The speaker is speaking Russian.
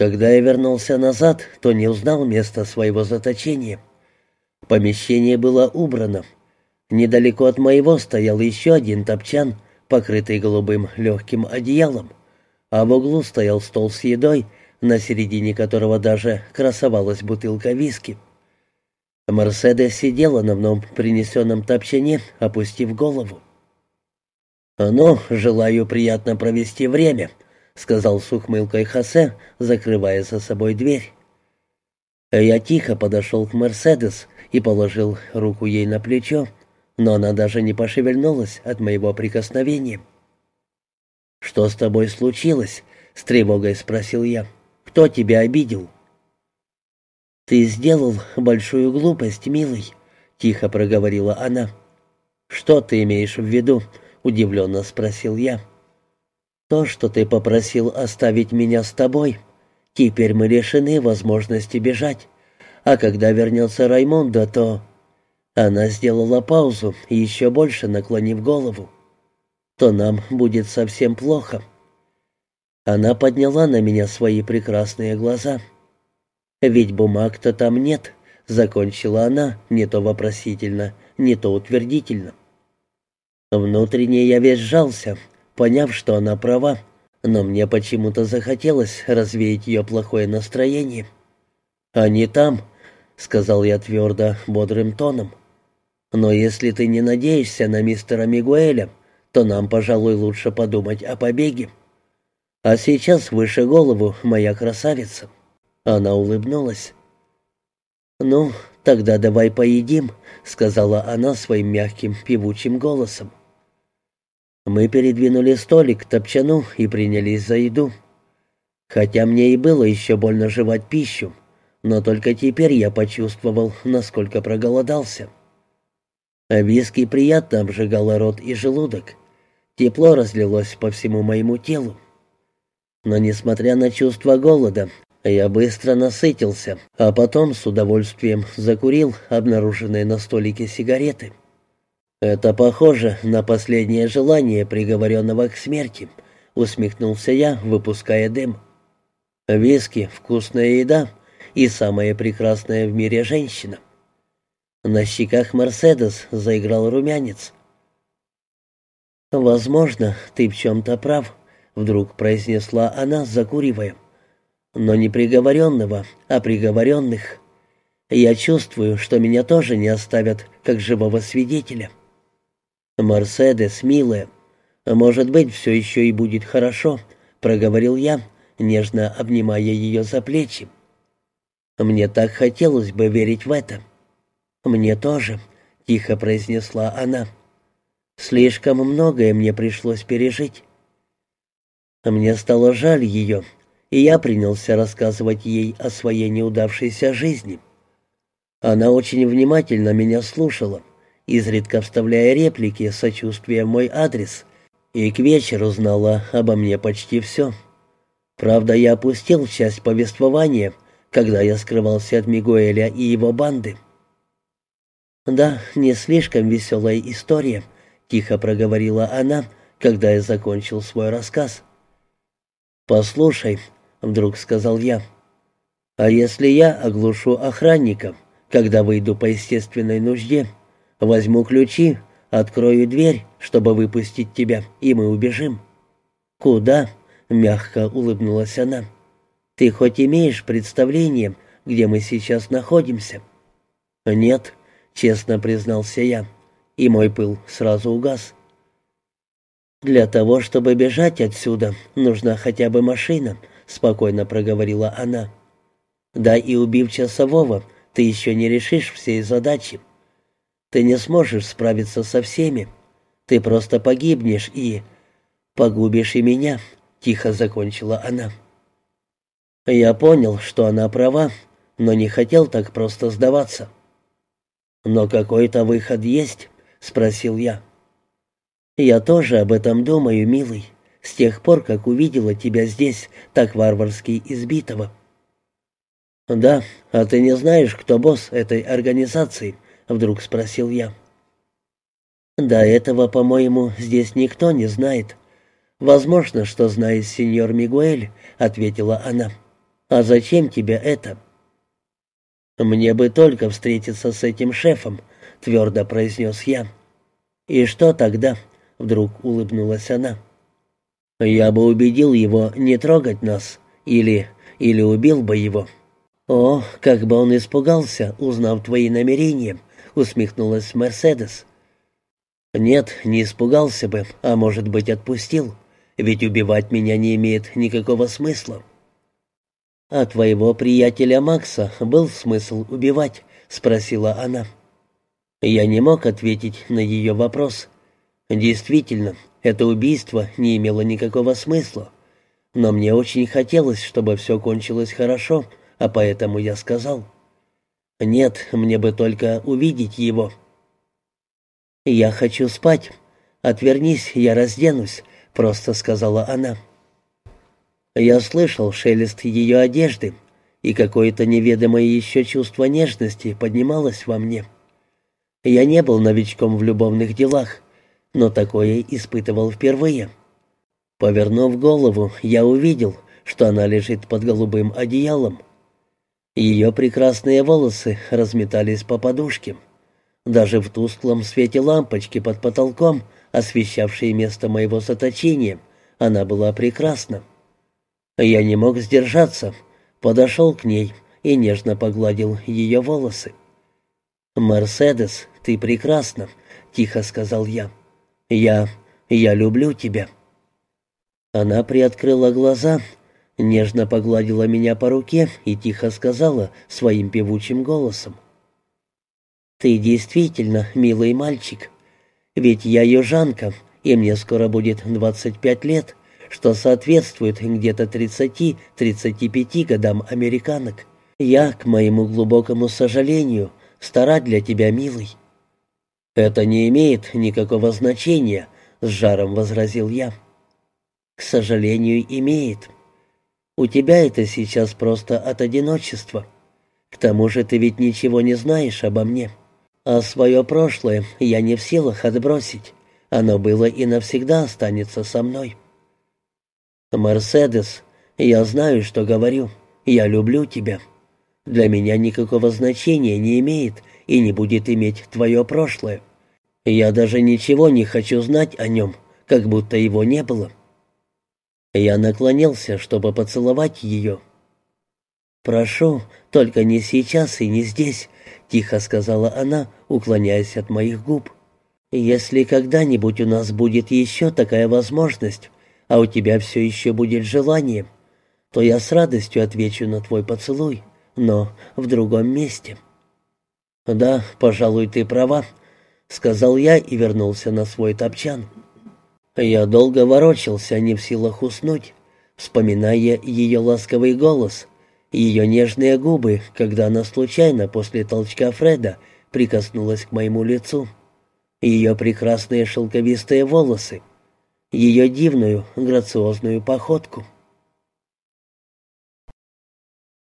Когда я вернулся назад, то не узнал места своего заточения. Помещение было убрано. Недалеко от моего стоял еще один топчан, покрытый голубым легким одеялом, а в углу стоял стол с едой, на середине которого даже красовалась бутылка виски. Мерседес сидела на мном принесенном топчане, опустив голову. «Ну, желаю приятно провести время», — сказал с ухмылкой Хосе, закрывая за собой дверь. Я тихо подошел к Мерседес и положил руку ей на плечо, но она даже не пошевельнулась от моего прикосновения. «Что с тобой случилось?» — с тревогой спросил я. «Кто тебя обидел?» «Ты сделал большую глупость, милый», — тихо проговорила она. «Что ты имеешь в виду?» — удивленно спросил я. «То, что ты попросил оставить меня с тобой. Теперь мы лишены возможности бежать. А когда вернется Раймонда, то...» Она сделала паузу, еще больше наклонив голову. «То нам будет совсем плохо». Она подняла на меня свои прекрасные глаза. «Ведь бумаг-то там нет», — закончила она, не то вопросительно, не то утвердительно. Внутренне я весь сжался, поняв, что она права, но мне почему-то захотелось развеять ее плохое настроение. «Они там», — сказал я твердо, бодрым тоном. «Но если ты не надеешься на мистера Мигуэля, то нам, пожалуй, лучше подумать о побеге. А сейчас выше голову, моя красавица». Она улыбнулась. «Ну, тогда давай поедим», — сказала она своим мягким певучим голосом. Мы передвинули столик к топчану и принялись за еду. Хотя мне и было еще больно жевать пищу, но только теперь я почувствовал, насколько проголодался. А виски приятно обжигало рот и желудок. Тепло разлилось по всему моему телу. Но, несмотря на чувство голода, я быстро насытился, а потом с удовольствием закурил обнаруженные на столике сигареты. «Это похоже на последнее желание приговоренного к смерти», — усмехнулся я, выпуская дым. «Виски, вкусная еда и самая прекрасная в мире женщина». На щеках Мерседес заиграл румянец. «Возможно, ты в чем-то прав», — вдруг произнесла она, закуривая. «Но не приговоренного, а приговоренных. Я чувствую, что меня тоже не оставят как живого свидетеля». «Мерседес, милая, может быть, все еще и будет хорошо», — проговорил я, нежно обнимая ее за плечи. «Мне так хотелось бы верить в это». «Мне тоже», — тихо произнесла она. «Слишком многое мне пришлось пережить». Мне стало жаль ее, и я принялся рассказывать ей о своей неудавшейся жизни. Она очень внимательно меня слушала изредка вставляя реплики сочувствия в мой адрес, и к вечеру знала обо мне почти все. Правда, я опустил часть повествования, когда я скрывался от Мигуэля и его банды. «Да, не слишком веселая история», — тихо проговорила она, когда я закончил свой рассказ. «Послушай», — вдруг сказал я, — «а если я оглушу охранника, когда выйду по естественной нужде?» Возьму ключи, открою дверь, чтобы выпустить тебя, и мы убежим». «Куда?» — мягко улыбнулась она. «Ты хоть имеешь представление, где мы сейчас находимся?» «Нет», — честно признался я, и мой пыл сразу угас. «Для того, чтобы бежать отсюда, нужна хотя бы машина», — спокойно проговорила она. «Да и убив часового, ты еще не решишь всей задачи. Ты не сможешь справиться со всеми. Ты просто погибнешь и... погубишь и меня», — тихо закончила она. Я понял, что она права, но не хотел так просто сдаваться. «Но какой-то выход есть?» — спросил я. «Я тоже об этом думаю, милый, с тех пор, как увидела тебя здесь, так варварски избитого». «Да, а ты не знаешь, кто босс этой организации?» Вдруг спросил я. До этого, по-моему, здесь никто не знает. Возможно, что знает сеньор Мигуэль, ответила она. «А зачем тебе это?» «Мне бы только встретиться с этим шефом», — твердо произнес я. «И что тогда?» — вдруг улыбнулась она. «Я бы убедил его не трогать нас, или... или убил бы его». «О, как бы он испугался, узнав твои намерения», — усмехнулась Мерседес. «Нет, не испугался бы, а может быть отпустил, ведь убивать меня не имеет никакого смысла». «А твоего приятеля Макса был смысл убивать?» — спросила она. Я не мог ответить на ее вопрос. Действительно, это убийство не имело никакого смысла. Но мне очень хотелось, чтобы все кончилось хорошо, а поэтому я сказал. «Нет, мне бы только увидеть его». «Я хочу спать. Отвернись, я разденусь», — просто сказала она. Я слышал шелест ее одежды, и какое-то неведомое еще чувство нежности поднималось во мне. Я не был новичком в любовных делах, но такое испытывал впервые. Повернув голову, я увидел, что она лежит под голубым одеялом. Ее прекрасные волосы разметались по подушке. Даже в тусклом свете лампочки под потолком, освещавшей место моего заточения, она была прекрасна. Я не мог сдержаться, подошел к ней и нежно погладил ее волосы. «Мерседес, ты прекрасна», — тихо сказал я. «Я... я люблю тебя». Она приоткрыла глаза, нежно погладила меня по руке и тихо сказала своим певучим голосом. «Ты действительно милый мальчик, ведь я южанка, и мне скоро будет двадцать пять лет, что соответствует где-то 30-35 годам американок. Я, к моему глубокому сожалению, стара для тебя, милый». «Это не имеет никакого значения», — с жаром возразил я. «К сожалению, имеет. У тебя это сейчас просто от одиночества. К тому же ты ведь ничего не знаешь обо мне. А свое прошлое я не в силах отбросить. Оно было и навсегда останется со мной». «Мерседес, я знаю, что говорю. Я люблю тебя. Для меня никакого значения не имеет и не будет иметь твое прошлое. Я даже ничего не хочу знать о нем, как будто его не было». Я наклонился, чтобы поцеловать ее. «Прошу, только не сейчас и не здесь», — тихо сказала она, уклоняясь от моих губ. «Если когда-нибудь у нас будет еще такая возможность, а у тебя все еще будет желание, то я с радостью отвечу на твой поцелуй, но в другом месте». «Да, пожалуй, ты права», — сказал я и вернулся на свой топчан. Я долго ворочался, не в силах уснуть, вспоминая ее ласковый голос, ее нежные губы, когда она случайно после толчка Фреда прикоснулась к моему лицу, ее прекрасные шелковистые волосы, ее дивную, грациозную походку —